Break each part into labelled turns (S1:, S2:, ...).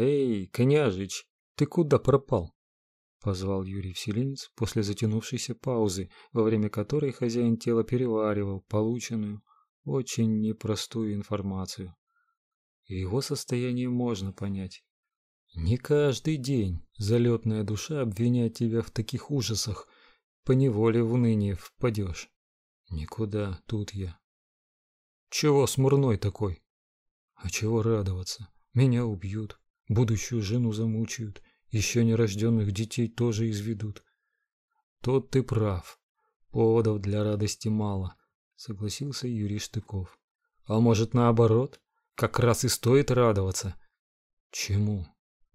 S1: Эй, княжич, ты куда пропал? позвал Юрий Вселенец после затянувшейся паузы, во время которой хозяин тела переваривал полученную очень непростую информацию. Его состояние можно понять. Не каждый день залетная душа обвиняет тебя в таких ужасах, по неволе в уныние впадешь. Никуда, тут я. Чего смурной такой? А чего радоваться? Меня убьют, будущую жену замучают, еще нерожденных детей тоже изведут. Тот ты прав. Поводов для радости мало, согласился Юрий Штыков. А может, наоборот, как раз и стоит радоваться. Чему?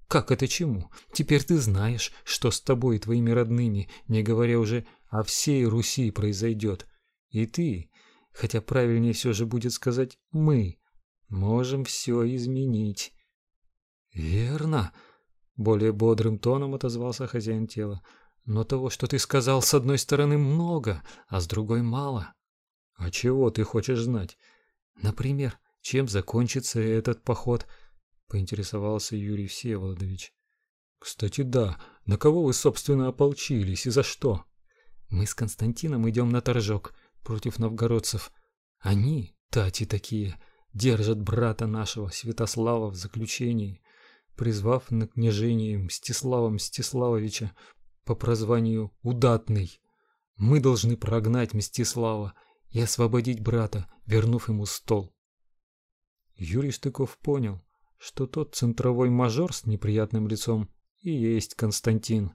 S1: Как это чему? Теперь ты знаешь, что с тобой и твоими родными, не говоря уже о всей Руси, произойдет. И ты, хотя правильнее все же будет сказать мы, можем все изменить. Верно, более бодрым тоном отозвался хозяин тела. Но того, что ты сказал, с одной стороны много, а с другой мало. А чего ты хочешь знать? Например, чем закончится этот поход? поинтересовался Юрий Всеволодович. Кстати, да. На кого вы собственно ополчились и за что? Мы с Константином идем на торжок против новгородцев. Они, тати такие, держат брата нашего Святослава в заключении призвав на княжение Мстислава Мстиславовича по прозванию Удатный. Мы должны прогнать Мстислава и освободить брата, вернув ему стол. Юрий Штыков понял, что тот центровой мажор с неприятным лицом и есть Константин.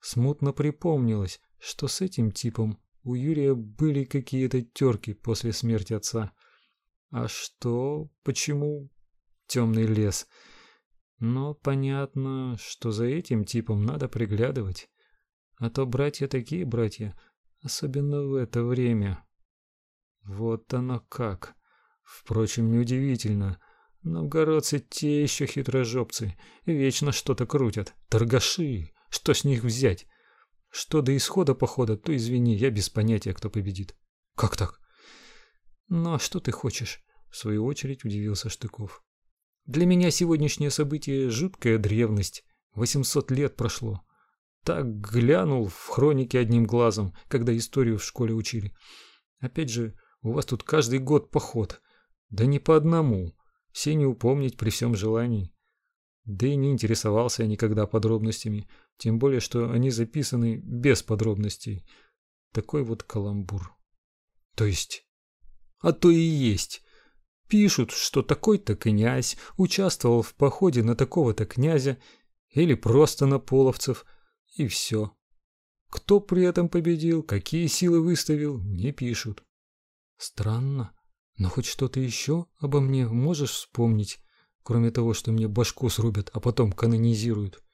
S1: Смутно припомнилось, что с этим типом у Юрия были какие-то терки после смерти отца. А что, почему темный лес? Но понятно, что за этим типом надо приглядывать. А то братья такие братья, особенно в это время. Вот оно как. Впрочем, неудивительно. Новгородцы те еще хитрожопцы, вечно что-то крутят. Торгаши, что с них взять? Что до исхода похода, то извини, я без понятия, кто победит. Как так? Ну а что ты хочешь? В свою очередь удивился Штыков. Для меня сегодняшнее событие жуткая древность. 800 лет прошло. Так глянул в хроники одним глазом, когда историю в школе учили. Опять же, у вас тут каждый год поход. Да не по одному. Все не упомнить при всем желании. Да и не интересовался я никогда подробностями, тем более что они записаны без подробностей. Такой вот каламбур. То есть, а то и есть. Пишут, что такой-то князь участвовал в походе на такого-то князя или просто на половцев, и все. Кто при этом победил, какие силы выставил, не пишут. Странно, но хоть что-то еще обо мне можешь вспомнить, кроме того, что мне башку срубят, а потом канонизируют?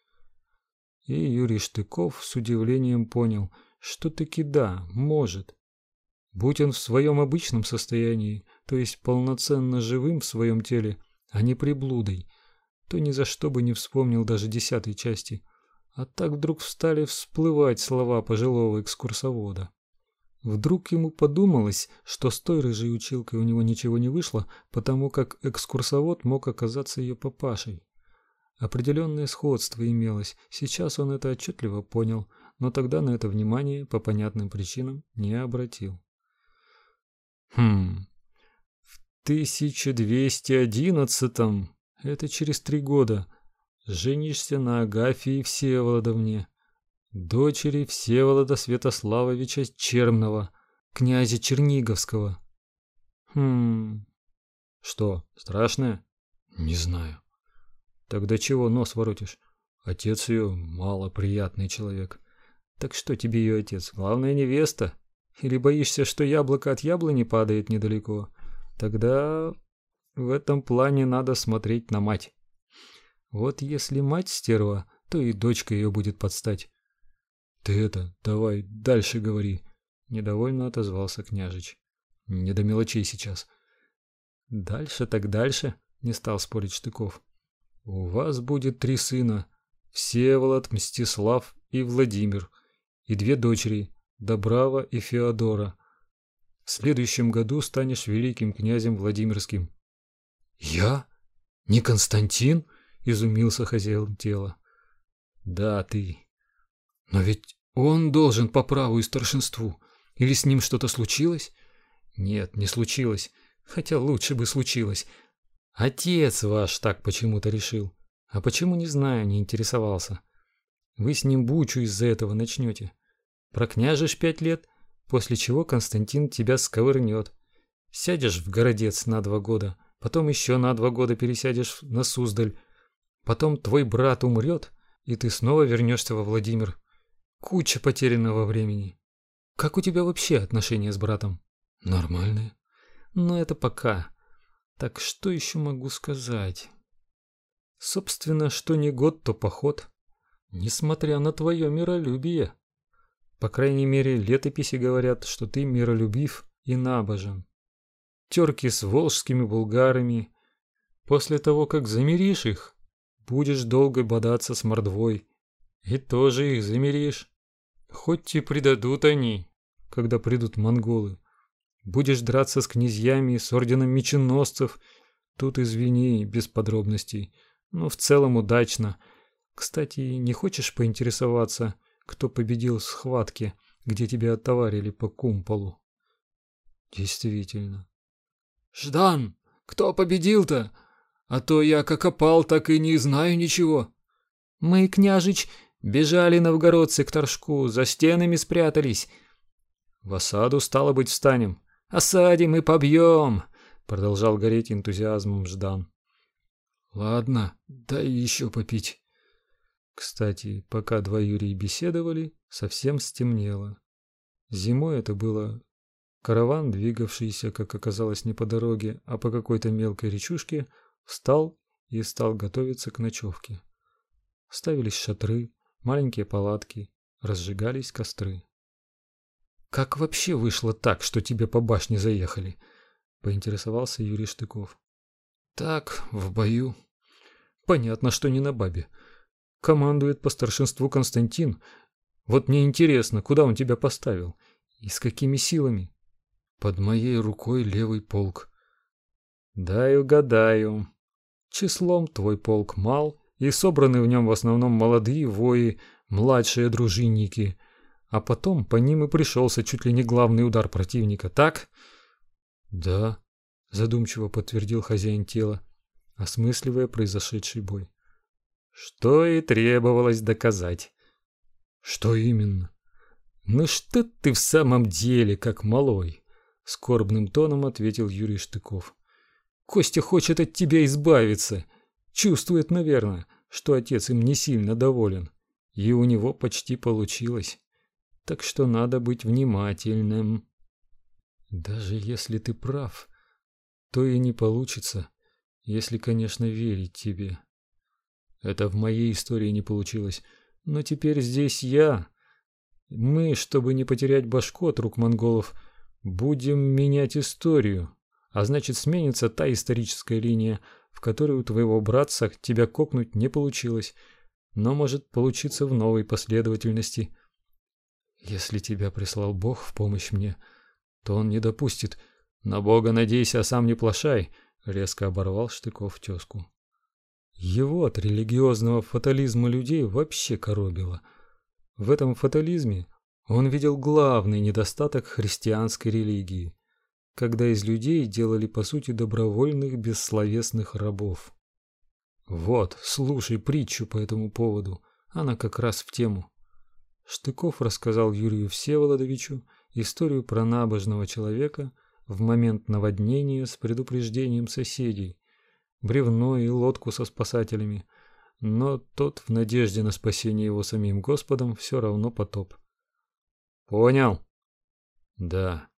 S1: И Юрий Штыков с удивлением понял, что таки да, может. Будь он в своем обычном состоянии, то есть полноценно живым в своем теле, а не приблудой, то ни за что бы не вспомнил даже десятой части. А так вдруг встали всплывать слова пожилого экскурсовода. Вдруг ему подумалось, что с той рыжей училкой у него ничего не вышло, потому как экскурсовод мог оказаться ее папашей. Определенное сходство имелось, сейчас он это отчетливо понял, но тогда на это внимание по понятным причинам не обратил. Хм. В 1211-м, это через три года, женишься на Агафии Всеволодовне, дочери Всеволода Святославовича Чермного, князя Черниговского. Хм. Что, страшное? Не знаю. Тогда чего нос воротишь? Отец ее малоприятный человек. Так что тебе ее отец? Главная невеста? Или боишься, что яблоко от яблони падает недалеко? Тогда в этом плане надо смотреть на мать. Вот если мать стерва, то и дочка ее будет подстать. Ты это, давай дальше говори, недовольно отозвался княжич. Не до мелочей сейчас. Дальше так дальше, не стал спорить Штыков. У вас будет три сына: Всеволод, Мстислав и Владимир, и две дочери: Добрава и Феодора. В следующем году станешь великим князем Владимирским. Я? Не Константин? изумился хозяин тела. Да, ты. Но ведь он должен по праву и старшинству. Или с ним что-то случилось? Нет, не случилось. Хотя лучше бы случилось. Отец ваш так почему-то решил. А почему, не знаю, не интересовался. Вы с ним бучу из-за этого начнете. Прокняжешь пять лет, после чего Константин тебя сковырнет. Сядешь в городец на два года, потом еще на два года пересядешь на Суздаль. Потом твой брат умрет, и ты снова вернешься во Владимир. Куча потерянного времени. Как у тебя вообще отношения с братом? Нормальные. Но это пока. Так что еще могу сказать? Собственно, что не год, то поход. Несмотря на твое миролюбие. По крайней мере, летописи говорят, что ты миролюбив и набожен. Терки с волжскими булгарами. После того, как замиришь их, будешь долго бодаться с мордвой. И тоже их замиришь. Хоть и предадут они, когда придут монголы. Будешь драться с князьями, с орденом меченосцев. Тут извини, без подробностей. Но в целом удачно. Кстати, не хочешь поинтересоваться, кто победил в схватке, где тебя оттоварили по кумполу? Действительно.
S2: Ждан, кто победил-то? А то я как опал, так и не знаю ничего.
S1: Мы, княжич, бежали новгородцы к Торжку, за стенами спрятались. В осаду стало быть встанем. Осадим и побьем!» — продолжал гореть энтузиазмом Ждан.
S2: «Ладно, дай еще попить».
S1: Кстати, пока два Юрия беседовали, совсем стемнело. Зимой это было караван, двигавшийся, как оказалось, не по дороге, а по какой-то мелкой речушке, встал и стал готовиться к ночевке. Ставились шатры, маленькие палатки, разжигались костры. Как вообще вышло так, что тебе по башне заехали? поинтересовался Юрий Штыков.
S2: Так, в бою.
S1: Понятно, что не на бабе. Командует по старшинству Константин. Вот мне интересно, куда он тебя поставил и с какими силами?
S2: Под моей рукой левый полк.
S1: Дай угадаю. Числом твой полк мал, и собраны в нем в основном молодые вои, младшие дружинники а потом по ним и пришелся чуть ли не главный удар противника, так? Да, задумчиво подтвердил хозяин тела, осмысливая произошедший бой. Что и требовалось доказать. Что именно? Ну что ты в самом деле, как малой, скорбным тоном ответил Юрий Штыков. Костя хочет от тебя избавиться. Чувствует, наверное, что отец им не сильно доволен, и у него почти получилось так что надо быть внимательным. Даже если ты прав, то и не получится, если, конечно, верить тебе. Это в моей истории не получилось, но теперь здесь я. Мы, чтобы не потерять башку от рук монголов, будем менять историю, а значит, сменится та историческая линия, в которой у твоего братца тебя кокнуть не получилось, но может получиться в новой последовательности – если тебя прислал Бог в помощь мне, то он не допустит. На Бога надейся, а сам не плашай, резко оборвал Штыков тёзку. Его от религиозного фатализма людей вообще коробило. В этом фатализме он видел главный недостаток христианской религии, когда из людей делали по сути добровольных бессловесных рабов. Вот, слушай притчу по этому поводу, она как раз в тему. Штыков рассказал Юрию Всеволодовичу историю про набожного человека в момент наводнения с предупреждением соседей, бревно и лодку со спасателями, но тот в надежде на спасение его самим Господом все равно потоп. Понял? Да.